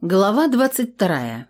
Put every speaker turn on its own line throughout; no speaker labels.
Глава двадцать вторая.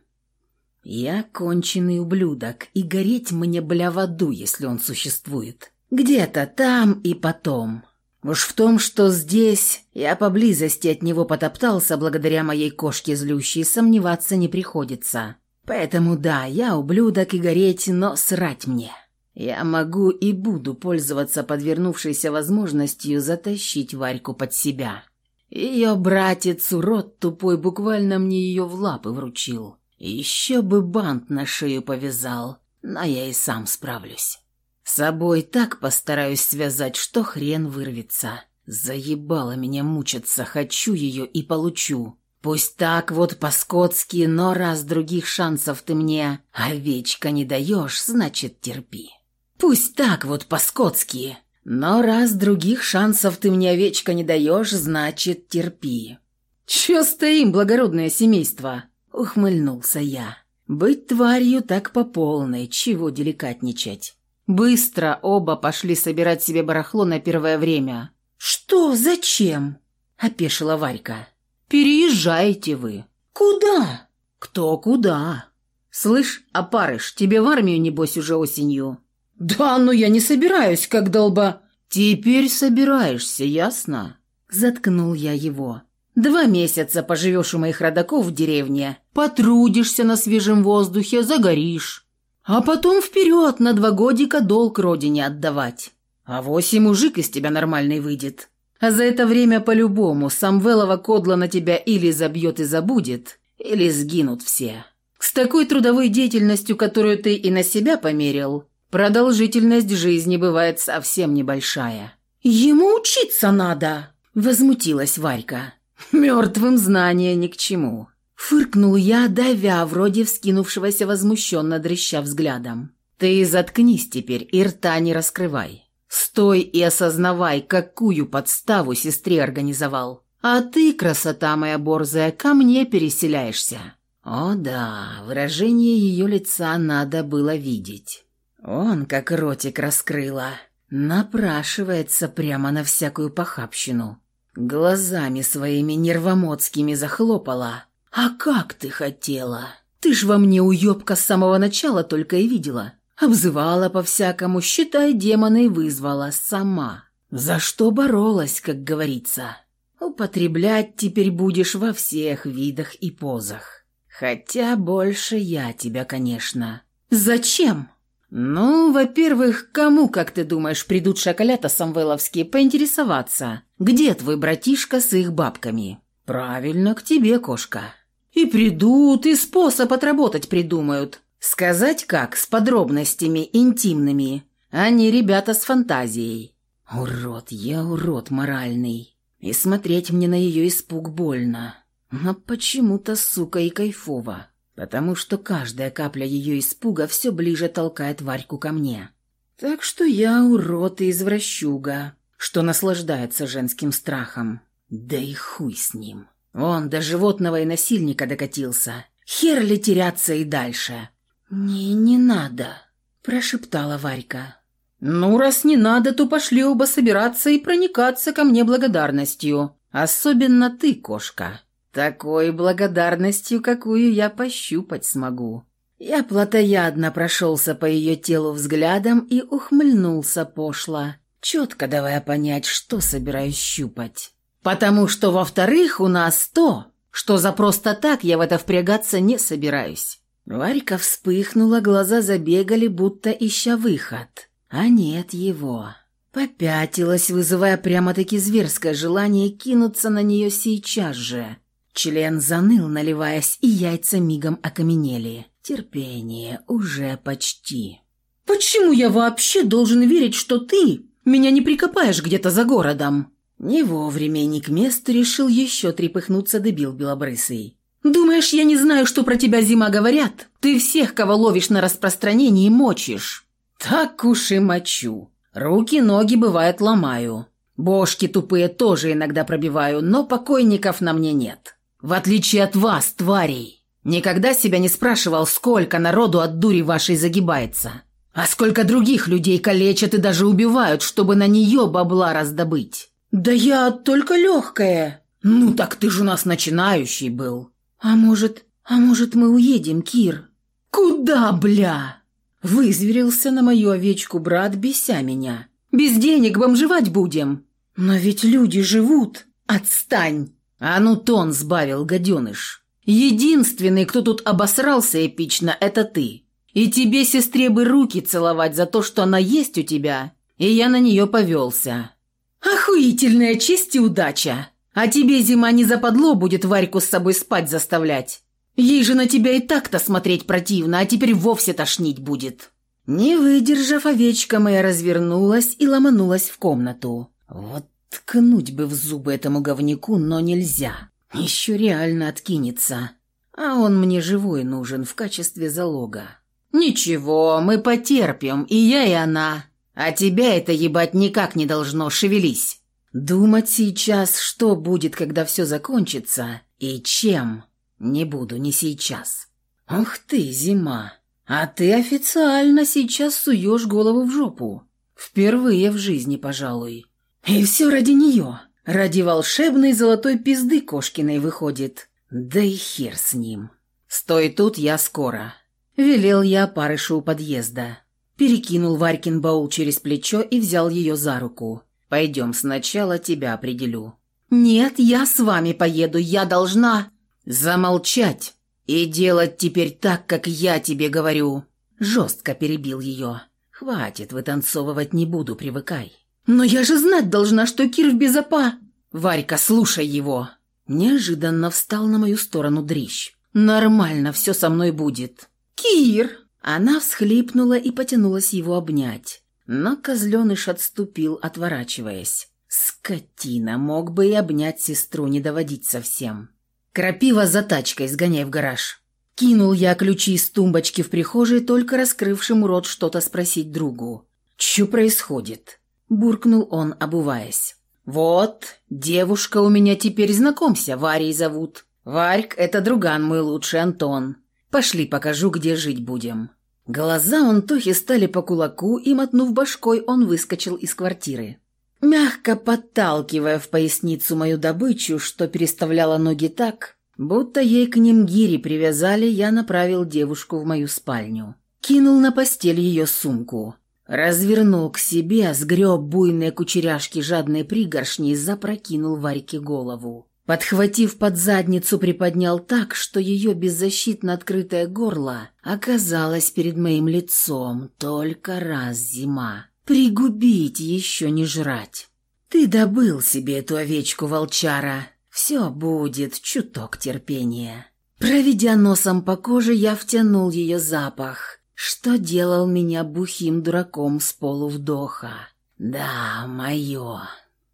Я конченый ублюдок, и гореть мне, бля, в аду, если он существует. Где-то там и потом. Уж в том, что здесь я поблизости от него потоптался благодаря моей кошке злющей, сомневаться не приходится. Поэтому да, я ублюдок и гореть, но срать мне. Я могу и буду пользоваться подвернувшейся возможностью затащить Варьку под себя. Ее братец, урод тупой, буквально мне ее в лапы вручил. Еще бы бант на шею повязал, но я и сам справлюсь. С собой так постараюсь связать, что хрен вырвется. Заебало меня мучиться, хочу ее и получу. Пусть так вот по-скотски, но раз других шансов ты мне, овечка, не даешь, значит терпи. Пусть так вот по-скотски, но раз других шансов ты мне, овечка, не даешь, значит, терпи. Че стоим, благородное семейство? Ухмыльнулся я. Быть тварью так по полной, чего деликатничать. Быстро оба пошли собирать себе барахло на первое время. «Что? Зачем?» – опешила Варька. «Переезжаете вы». «Куда?» «Кто куда?» «Слышь, опарыш, тебе в армию, небось, уже осенью?» «Да, но я не собираюсь, как долба...» «Теперь собираешься, ясно?» Заткнул я его. «Два месяца поживешь у моих родаков в деревне, потрудишься на свежем воздухе, загоришь. А потом вперед на два годика долг родине отдавать. А восемь мужик из тебя нормальный выйдет. А за это время по-любому Самвелова кодла на тебя или забьет и забудет, или сгинут все. С такой трудовой деятельностью, которую ты и на себя померил, Продолжительность жизни бывает совсем небольшая. Ему учиться надо, возмутилась Варька. Мертвым знания ни к чему. Фыркнул я, давя вроде вскинувшегося возмущенно дрыща взглядом. Ты заткнись теперь и рта не раскрывай. Стой и осознавай, какую подставу сестре организовал. А ты, красота моя борзая, ко мне переселяешься. О да, выражение ее лица надо было видеть. Он как ротик раскрыла. Напрашивается прямо на всякую похабщину. Глазами своими нервомодскими захлопала. «А как ты хотела? Ты ж во мне уёбка с самого начала только и видела. Обзывала по-всякому, считай, демона и вызвала сама. За что боролась, как говорится. Употреблять теперь будешь во всех видах и позах. Хотя больше я тебя, конечно. Зачем?» «Ну, во-первых, кому, как ты думаешь, придут шоколята самвеловские поинтересоваться? Где твой братишка с их бабками?» «Правильно, к тебе, кошка. И придут, и способ отработать придумают. Сказать как, с подробностями интимными. Они ребята с фантазией. Урод, я урод моральный. И смотреть мне на ее испуг больно. Но почему-то, сука, и кайфово потому что каждая капля ее испуга все ближе толкает Варьку ко мне. Так что я урод и извращуга, что наслаждается женским страхом. Да и хуй с ним. Он до животного и насильника докатился. Хер ли теряться и дальше? «Не, не надо», – прошептала Варька. «Ну, раз не надо, то пошли оба собираться и проникаться ко мне благодарностью. Особенно ты, кошка. Такой благодарностью, какую я пощупать смогу. Я плотоядно прошелся по ее телу взглядом и ухмыльнулся пошло, четко давая понять, что собираюсь щупать. Потому что, во-вторых, у нас то, что за просто так я в это впрягаться не собираюсь. Варька вспыхнула, глаза забегали, будто ища выход. А нет его. Попятилась, вызывая прямо-таки зверское желание кинуться на нее сейчас же – Член заныл, наливаясь, и яйца мигом окаменели. Терпение уже почти. «Почему я вообще должен верить, что ты меня не прикопаешь где-то за городом?» Не вовремя ни к месту решил еще трепыхнуться дебил белобрысый. «Думаешь, я не знаю, что про тебя зима говорят? Ты всех, кого ловишь на распространении, мочишь». «Так уж и мочу. Руки-ноги, бывает, ломаю. Бошки тупые тоже иногда пробиваю, но покойников на мне нет. В отличие от вас, тварей, никогда себя не спрашивал, сколько народу от дури вашей загибается. А сколько других людей калечат и даже убивают, чтобы на нее бабла раздобыть. Да я только легкая. Ну так ты же у нас начинающий был. «А может, а может мы уедем, Кир?» «Куда, бля?» Вызверился на мою овечку брат, беся меня. «Без денег бомжевать будем!» «Но ведь люди живут!» «Отстань!» «А ну тон сбавил, гаденыш!» «Единственный, кто тут обосрался эпично, это ты!» И тебе, сестре, бы руки целовать за то, что она есть у тебя, и я на нее повелся. Охуительная честь и удача. А тебе зима не западло будет Варьку с собой спать заставлять. Ей же на тебя и так-то смотреть противно, а теперь вовсе тошнить будет». Не выдержав, овечка моя развернулась и ломанулась в комнату. Вот ткнуть бы в зубы этому говнюку, но нельзя. Еще реально откинется. А он мне живой нужен в качестве залога. «Ничего, мы потерпим, и я, и она. А тебя это ебать никак не должно, шевелись». Думать сейчас, что будет, когда все закончится, и чем, не буду, не сейчас. Ух ты, зима. А ты официально сейчас суешь голову в жопу. Впервые в жизни, пожалуй. И все ради нее. Ради волшебной золотой пизды Кошкиной выходит. Да и хер с ним. Стой тут, я скоро. Велел я парышу у подъезда. Перекинул Варькин баул через плечо и взял ее за руку. «Пойдем, сначала тебя определю». «Нет, я с вами поеду, я должна...» «Замолчать и делать теперь так, как я тебе говорю». Жестко перебил ее. «Хватит, вытанцовывать не буду, привыкай». «Но я же знать должна, что Кир в безопа...» «Варька, слушай его!» Неожиданно встал на мою сторону дрищ. «Нормально, все со мной будет. «Кир!» Она всхлипнула и потянулась его обнять. Но козленыш отступил, отворачиваясь. Скотина, мог бы и обнять сестру, не доводить совсем. «Крапива за тачкой, сгоняй в гараж». Кинул я ключи из тумбочки в прихожей, только раскрывшему рот что-то спросить другу. «Чё происходит?» – буркнул он, обуваясь. «Вот, девушка у меня теперь знакомься, Варей зовут. Варьк – это друган мой лучший, Антон. Пошли, покажу, где жить будем». Глаза он Тохи стали по кулаку, и, мотнув башкой, он выскочил из квартиры. Мягко подталкивая в поясницу мою добычу, что переставляла ноги так, будто ей к ним гири привязали, я направил девушку в мою спальню. Кинул на постель ее сумку. Развернул к себе, сгреб буйные кучеряшки жадной пригоршни и запрокинул Варьке голову. Подхватив под задницу, приподнял так, что ее беззащитно открытое горло оказалось перед моим лицом только раз зима. Пригубить еще не жрать. Ты добыл себе эту овечку, волчара. Все будет, чуток терпения. Проведя носом по коже, я втянул ее запах, что делал меня бухим дураком с полувдоха. Да, мое.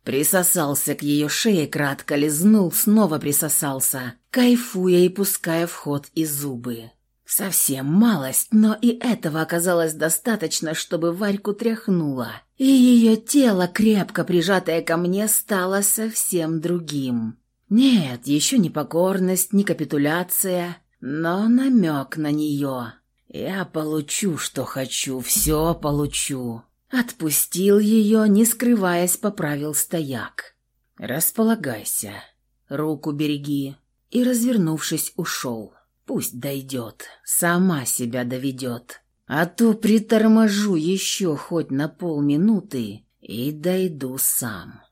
Присосался к ее шее, кратко лизнул, снова присосался, кайфуя и пуская в ход и зубы. Совсем малость, но и этого оказалось достаточно, чтобы Варьку тряхнуло, и ее тело, крепко прижатое ко мне, стало совсем другим. Нет, еще не покорность, не капитуляция, но намек на нее. Я получу, что хочу, все получу. Отпустил ее, не скрываясь, поправил стояк. «Располагайся, руку береги». И, развернувшись, ушел. «Пусть дойдет, сама себя доведет. А то приторможу еще хоть на полминуты и дойду сам».